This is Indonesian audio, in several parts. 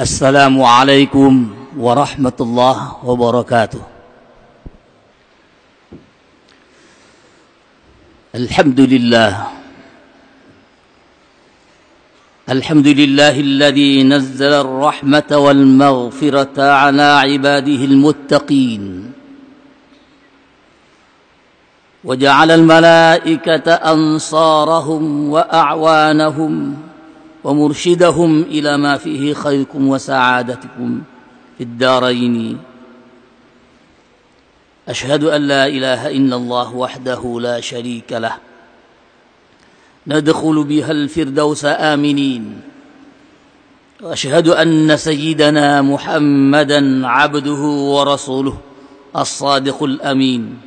السلام عليكم ورحمة الله وبركاته. الحمد لله. الحمد لله الذي نزل الرحمة والمغفرة على عباده المتقين. وجعل الملائكة أنصارهم وأعوانهم ومرشدهم إلى ما فيه خيركم وسعادتكم في الدارين. أشهد أن لا إله إلا الله وحده لا شريك له. ندخل بها الفردوس آمنين. وأشهد أن سيدنا محمدا عبده ورسوله الصادق الأمين.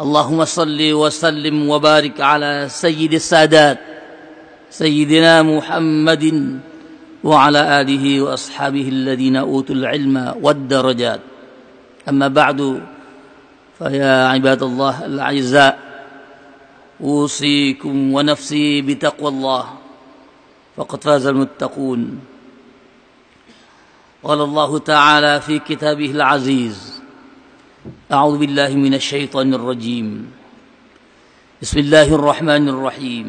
اللهم صل وسلم وبارك على سيد السادات سيدنا محمد وعلى آله وأصحابه الذين أوتوا العلم والدرجات. أما بعد فيا عباد الله الأعزاء أوصيكم ونفسي بتقوى الله. فقد فاز المتقون. قال الله تعالى في كتابه العزيز أعوذ بالله من الشيطان الرجيم. بسم الله الرحمن الرحيم.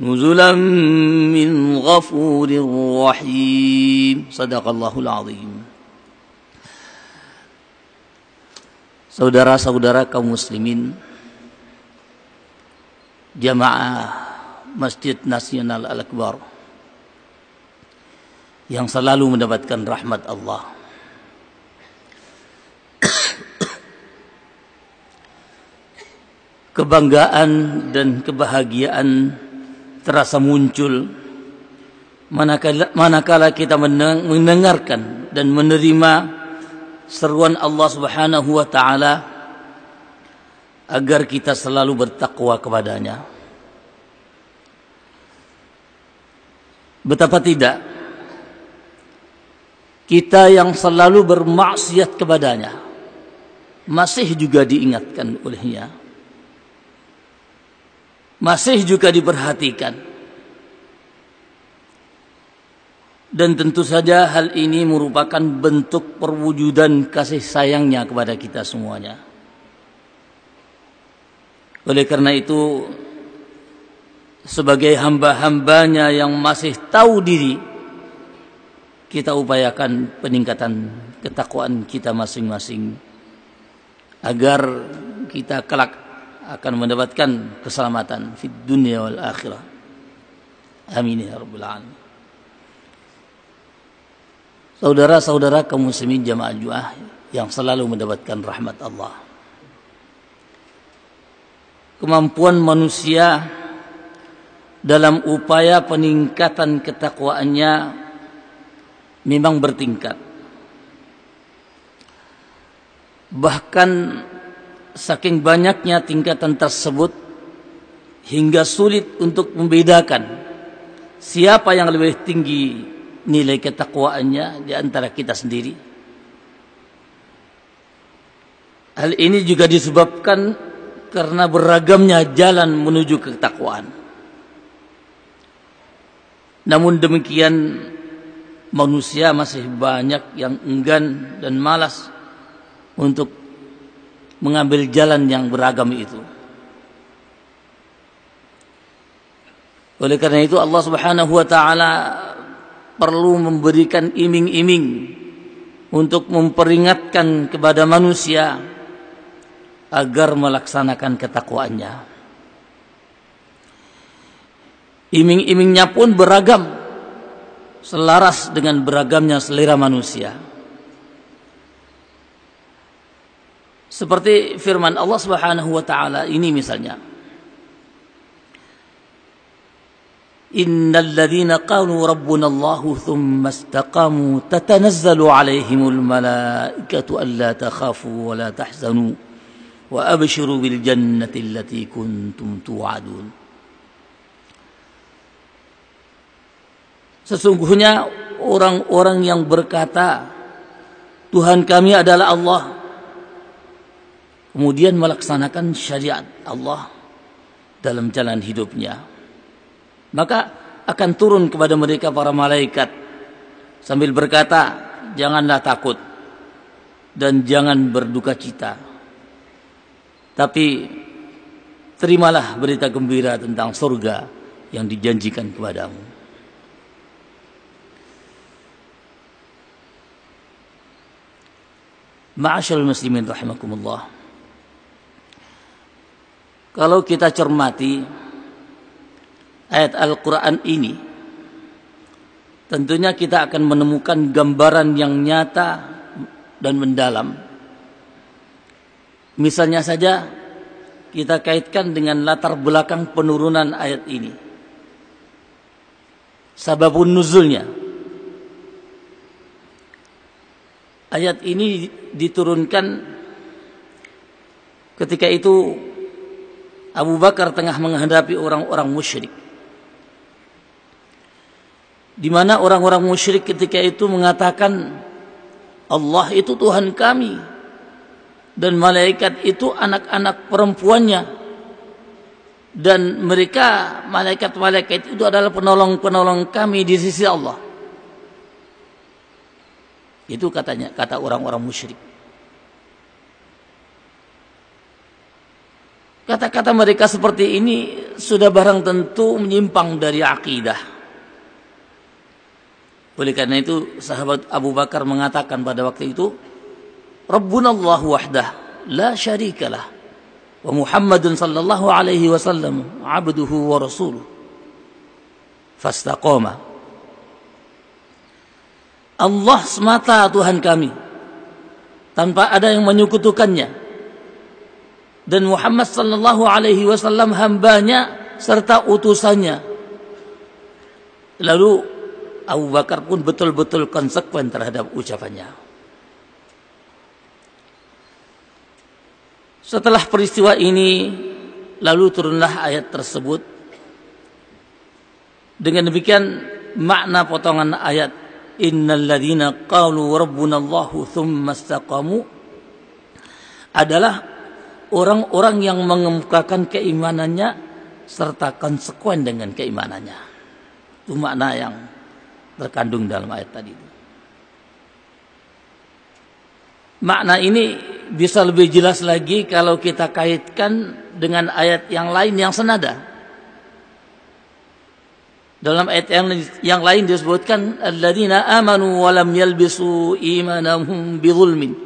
نزلا من غفور رحيم صدق الله العظيم Saudara-saudara kaum muslimin Jamaah Masjid Nasional Al-Akbar Yang selalu mendapatkan rahmat Allah Kebanggaan dan kebahagiaan terasa muncul manakala, manakala kita mendengarkan dan menerima seruan Allah Subhanahu wa taala agar kita selalu bertakwa kepadanya. Betapa tidak kita yang selalu bermaksiat kepadanya masih juga diingatkan olehnya masih juga diperhatikan. Dan tentu saja hal ini merupakan bentuk perwujudan kasih sayangnya kepada kita semuanya. Oleh karena itu, sebagai hamba-hambanya yang masih tahu diri, kita upayakan peningkatan ketakwaan kita masing-masing agar kita kelak akan mendapatkan keselamatan di dunia wal akhirah. Amin ya rabbal alamin. Saudara-saudara kaum muslimin jamaah juah yang selalu mendapatkan rahmat Allah. Kemampuan manusia dalam upaya peningkatan ketakwaannya memang bertingkat. Bahkan saking banyaknya tingkatan tersebut hingga sulit untuk membedakan siapa yang lebih tinggi nilai ketakwaannya di antara kita sendiri. Hal ini juga disebabkan karena beragamnya jalan menuju ketakwaan. Namun demikian manusia masih banyak yang enggan dan malas untuk mengambil jalan yang beragam itu. Oleh karena itu Allah Subhanahu wa taala perlu memberikan iming-iming untuk memperingatkan kepada manusia agar melaksanakan ketakwaannya. Iming-imingnya pun beragam selaras dengan beragamnya selera manusia. Seperti firman Allah Subhanahu wa taala ini misalnya. Innal ladzina qalu rabbuna Allah thumma istaqamu tatanazzalu alaihimul malaikatu alla takhafu wa la tahzanu wa abshiru bil jannati allati kuntum tu'adun. Sesungguhnya orang-orang yang berkata Tuhan kami adalah Allah kemudian melaksanakan syariat Allah dalam jalan hidupnya. Maka akan turun kepada mereka para malaikat sambil berkata janganlah takut dan jangan berduka cita. Tapi terimalah berita gembira tentang surga yang dijanjikan kepadamu. Ma'asyal muslimin rahimakumullah kalau kita cermati ayat Al-Quran ini, tentunya kita akan menemukan gambaran yang nyata dan mendalam. Misalnya saja, kita kaitkan dengan latar belakang penurunan ayat ini. Sababun nuzulnya. Ayat ini diturunkan ketika itu Abu Bakar tengah menghadapi orang-orang musyrik. Di mana orang-orang musyrik ketika itu mengatakan Allah itu Tuhan kami dan malaikat itu anak-anak perempuannya dan mereka malaikat-malaikat itu adalah penolong-penolong kami di sisi Allah. Itu katanya kata orang-orang musyrik. Kata-kata mereka seperti ini sudah barang tentu menyimpang dari akidah. Oleh karena itu sahabat Abu Bakar mengatakan pada waktu itu, Rabbuna Allah wahdah, la syarikalah. Wa Muhammadun sallallahu alaihi wasallam abduhu wa rasuluh. Fastaqama. Allah semata Tuhan kami. Tanpa ada yang menyekutukannya dan Muhammad sallallahu alaihi wasallam hambanya serta utusannya. Lalu Abu Bakar pun betul-betul konsekuen terhadap ucapannya. Setelah peristiwa ini lalu turunlah ayat tersebut. Dengan demikian makna potongan ayat innal ladzina qalu rabbuna Allahu tsumma istaqamu adalah orang-orang yang mengemukakan keimanannya serta konsekuen dengan keimanannya. Itu makna yang terkandung dalam ayat tadi. Makna ini bisa lebih jelas lagi kalau kita kaitkan dengan ayat yang lain yang senada. Dalam ayat yang, yang lain disebutkan alladzina amanu wa yalbisu imanahum bidzulmin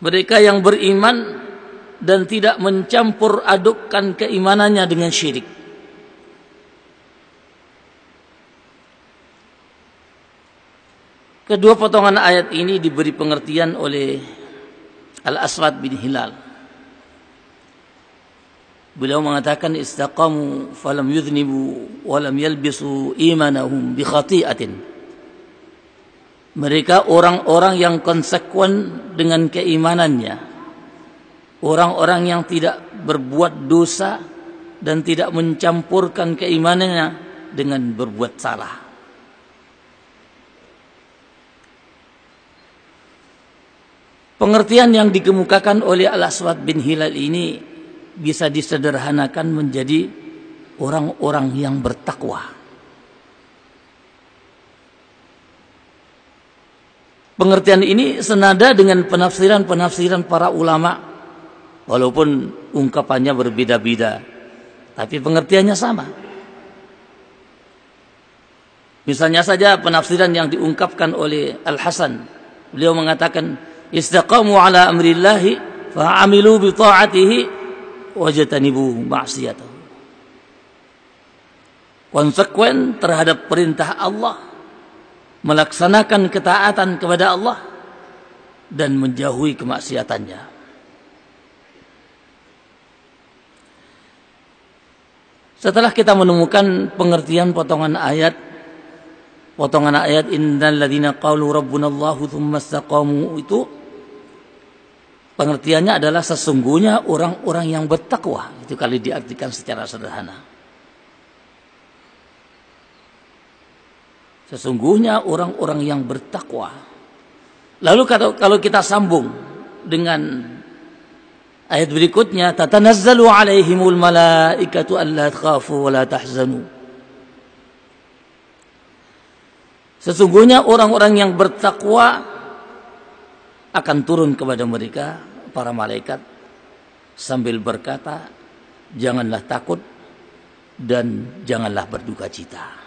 mereka yang beriman dan tidak mencampur adukkan keimanannya dengan syirik. Kedua potongan ayat ini diberi pengertian oleh Al-Aswad bin Hilal. Beliau mengatakan istaqamu falam yudhnibu walam yalbisu imanahum bi khati'atin. Mereka orang-orang yang konsekuen dengan keimanannya. Orang-orang yang tidak berbuat dosa dan tidak mencampurkan keimanannya dengan berbuat salah. Pengertian yang dikemukakan oleh Al-Aswad bin Hilal ini bisa disederhanakan menjadi orang-orang yang bertakwa. Pengertian ini senada dengan penafsiran-penafsiran para ulama walaupun ungkapannya berbeda-beda tapi pengertiannya sama. Misalnya saja penafsiran yang diungkapkan oleh Al-Hasan. Beliau mengatakan istaqamu ala amrillahi fa'amilu bi ta'atihi wajtanibu ma'siyatahu. konsekuen terhadap perintah Allah, melaksanakan ketaatan kepada Allah dan menjauhi kemaksiatannya. Setelah kita menemukan pengertian potongan ayat potongan ayat innal ladzina qalu rabbuna Allahu tsumma istaqamu itu pengertiannya adalah sesungguhnya orang-orang yang bertakwa itu kali diartikan secara sederhana sesungguhnya orang-orang yang bertakwa lalu kalau kita sambung dengan ayat berikutnya tatanazzalu alaihimul malaikatu alla takhafu wa la tahzanu Sesungguhnya orang-orang yang bertakwa akan turun kepada mereka para malaikat sambil berkata, "Janganlah takut dan janganlah berduka cita."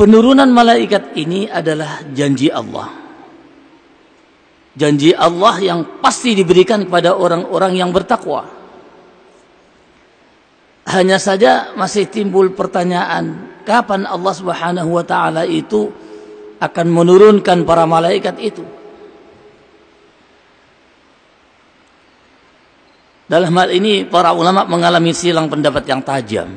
Penurunan malaikat ini adalah janji Allah. Janji Allah yang pasti diberikan kepada orang-orang yang bertakwa. Hanya saja masih timbul pertanyaan, kapan Allah Subhanahu wa taala itu akan menurunkan para malaikat itu? Dalam hal ini para ulama mengalami silang pendapat yang tajam.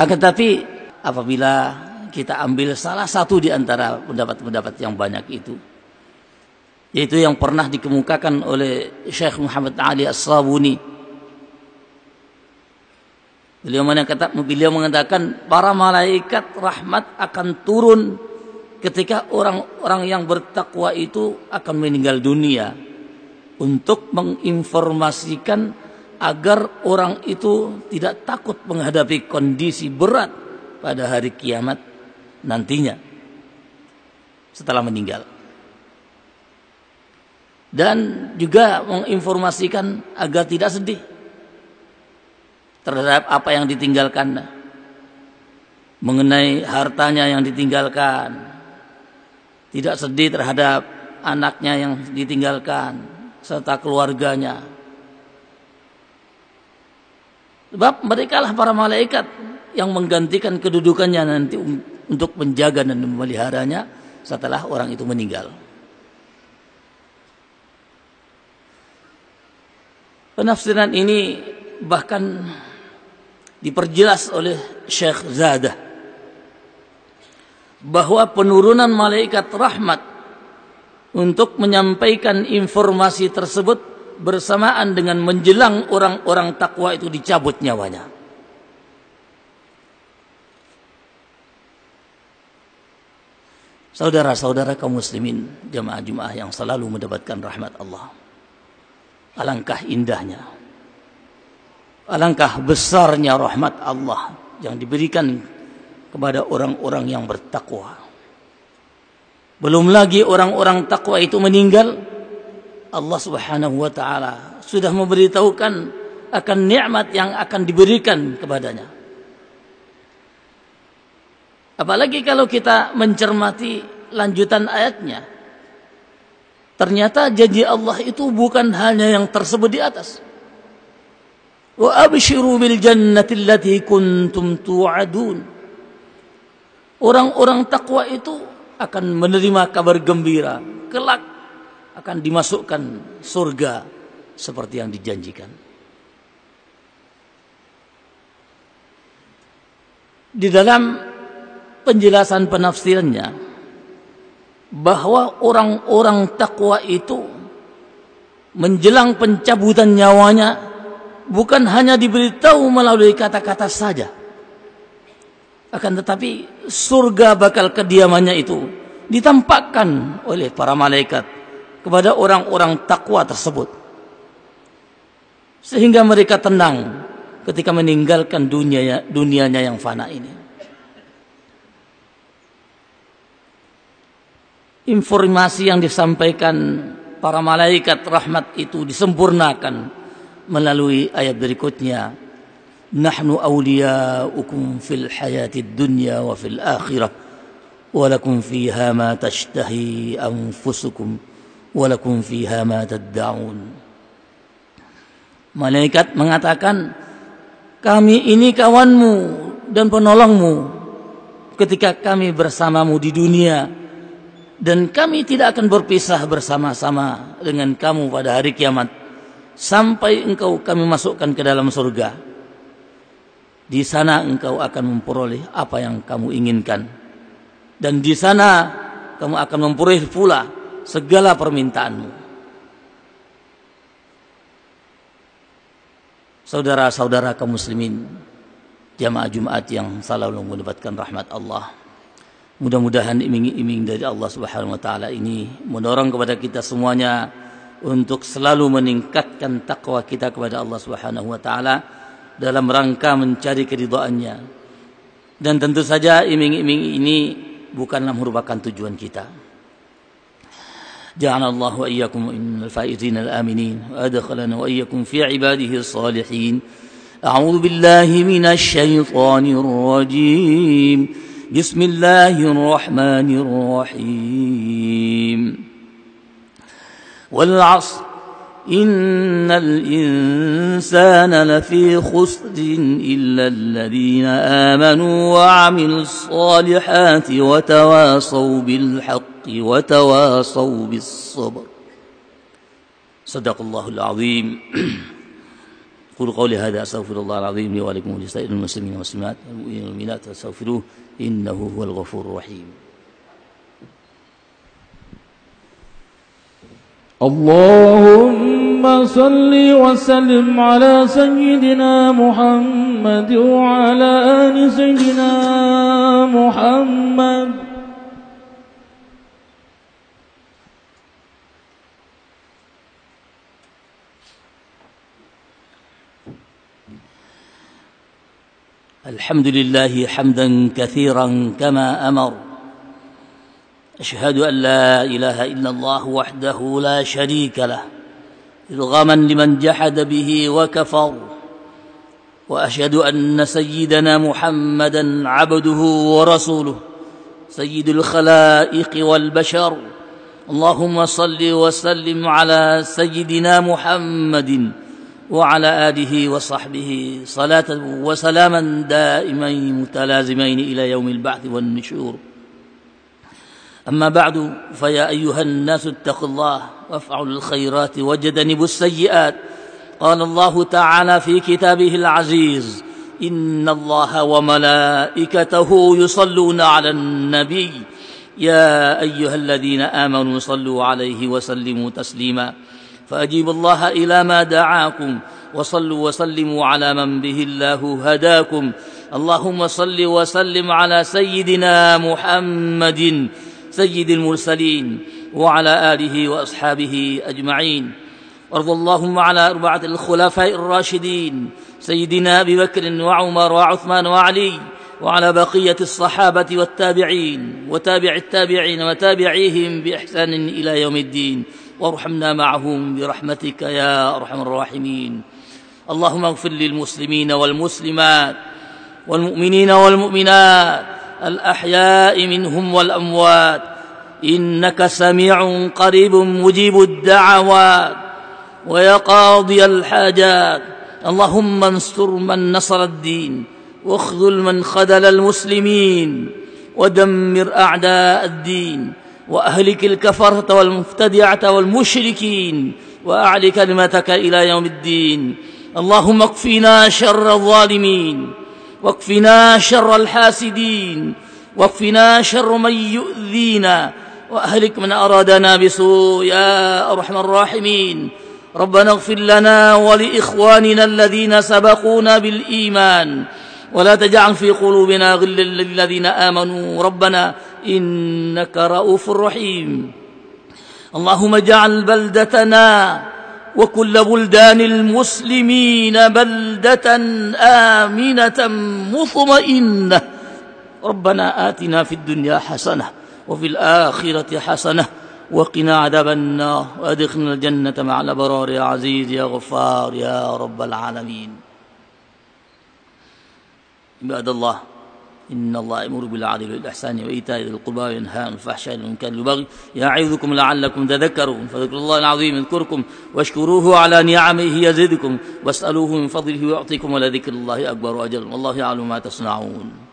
Akan tetapi apabila kita ambil salah satu di antara pendapat-pendapat yang banyak itu, yaitu yang pernah dikemukakan oleh Syekh Muhammad Ali As-Sabuni Beliau mengatakan, beliau mengatakan para malaikat rahmat akan turun ketika orang-orang yang bertakwa itu akan meninggal dunia untuk menginformasikan agar orang itu tidak takut menghadapi kondisi berat pada hari kiamat nantinya setelah meninggal. Dan juga menginformasikan agar tidak sedih terhadap apa yang ditinggalkan mengenai hartanya yang ditinggalkan tidak sedih terhadap anaknya yang ditinggalkan serta keluarganya sebab mereka lah para malaikat yang menggantikan kedudukannya nanti untuk menjaga dan memeliharanya setelah orang itu meninggal penafsiran ini bahkan diperjelas oleh Syekh Zadah bahwa penurunan malaikat rahmat untuk menyampaikan informasi tersebut bersamaan dengan menjelang orang-orang takwa itu dicabut nyawanya. Saudara-saudara kaum muslimin, jemaah-jemaah yang selalu mendapatkan rahmat Allah. Alangkah indahnya Alangkah besarnya rahmat Allah yang diberikan kepada orang-orang yang bertakwa. Belum lagi orang-orang takwa itu meninggal, Allah Subhanahu wa taala sudah memberitahukan akan nikmat yang akan diberikan kepadanya. Apalagi kalau kita mencermati lanjutan ayatnya. Ternyata janji Allah itu bukan hanya yang tersebut di atas. Wa abshiru bil jannati allati kuntum tu'adun. Orang-orang takwa itu akan menerima kabar gembira, kelak akan dimasukkan surga seperti yang dijanjikan. Di dalam penjelasan penafsirannya bahwa orang-orang takwa itu menjelang pencabutan nyawanya bukan hanya diberitahu melalui kata-kata saja. Akan tetapi surga bakal kediamannya itu ditampakkan oleh para malaikat kepada orang-orang takwa tersebut. Sehingga mereka tenang ketika meninggalkan dunia dunianya yang fana ini. Informasi yang disampaikan para malaikat rahmat itu disempurnakan melalui ayat berikutnya. Nahnu awliya'ukum fil hayatid dunya wa fil akhirah walakum fiha ma tashtahi anfusukum walakum fiha ma tad'un. Malaikat mengatakan, kami ini kawanmu dan penolongmu ketika kami bersamamu di dunia dan kami tidak akan berpisah bersama-sama dengan kamu pada hari kiamat sampai engkau kami masukkan ke dalam surga. Di sana engkau akan memperoleh apa yang kamu inginkan. Dan di sana kamu akan memperoleh pula segala permintaanmu. Saudara-saudara kaum muslimin Jamaah Jumat yang selalu mendapatkan rahmat Allah Mudah-mudahan iming-iming dari Allah subhanahu wa ta'ala ini Mendorong kepada kita semuanya Untuk selalu meningkatkan takwa kita kepada Allah subhanahu wa ta'ala Dalam rangka mencari keridoannya Dan tentu saja iming-iming ini Bukanlah merupakan tujuan kita جعل الله وإياكم من الفائزين الآمنين وأدخلنا وإياكم في عباده الصالحين أعوذ بالله من الشيطان الرجيم بسم الله الرحمن الرحيم. والعصر إن الإنسان لفي خسر إلا الذين آمنوا وعملوا الصالحات وتواصوا بالحق وتواصوا بالصبر. صدق الله العظيم. قل قولي هذا أستغفر الله العظيم لي ولكم ولسائر المسلمين والمسلمات والمؤمنين والمؤمنات فاستغفروه إنه هو الغفور الرحيم. اللهم صل وسلم على سيدنا محمد وعلى آل سيدنا محمد. الحمد لله حمدا كثيرا كما أمر. أشهد أن لا إله إلا الله وحده لا شريك له إرغاما لمن جحد به وكفر. وأشهد أن سيدنا محمدا عبده ورسوله سيد الخلائق والبشر. اللهم صل وسلم على سيدنا محمد. وعلى آله وصحبه صلاة وسلاما دائمين متلازمين إلى يوم البعث والنشور. أما بعد فيا أيها الناس اتقوا الله وافعلوا الخيرات واجتنبوا السيئات. قال الله تعالى في كتابه العزيز إن الله وملائكته يصلون على النبي. يا أيها الذين آمنوا صلوا عليه وسلموا تسليما. فأجيبوا الله إلى ما دعاكم وصلوا وسلموا على من به الله هداكم. اللهم صل وسلم على سيدنا محمد سيد المرسلين وعلى آله وأصحابه أجمعين. وارض اللهم على أربعة الخلفاء الراشدين سيدنا أبي بكر وعمر وعثمان وعلي وعلى بقية الصحابة والتابعين وتابع التابعين وتابعيهم بإحسان إلى يوم الدين. وارحمنا معهم برحمتك يا أرحم الراحمين. اللهم اغفر للمسلمين والمسلمات والمؤمنين والمؤمنات الأحياء منهم والأموات. إنك سميع قريب مجيب الدعوات ويا قاضي الحاجات. اللهم انصر من نصر الدين واخذل من خذل المسلمين ودمر أعداء الدين. وأهلك الكفرة والمفتدعة والمشركين وأعل كلمتك إلى يوم الدين. اللهم اكفنا شر الظالمين واكفنا شر الحاسدين واكفنا شر من يؤذينا وأهلك من أرادنا بسوء. يا أرحم الراحمين. ربنا اغفر لنا ولإخواننا الذين سبقونا بالإيمان. ولا تجعل في قلوبنا غلا للذين آمنوا. ربنا إنك رؤوف رحيم. اللهم اجعل بلدتنا وكل بلدان المسلمين بلدة آمنة مطمئنة. ربنا آتنا في الدنيا حسنة وفي الآخرة حسنة وقنا عذاب النار. وأدخلنا الجنة مع الأبرار يا عزيز يا غفار يا رب العالمين. عباد الله. إن الله يأمر بالعدل والإحسان وإيتاء ذي القربى وينهى عن الفحشاء والمنكر والبغي يعظكم لعلكم تذكرون. فذكر الله العظيم يذكركم واشكروه على نعمه يزدكم واسألوه من فضله ويعطيكم ولذكر الله أكبر أجل والله يعلم ما تصنعون.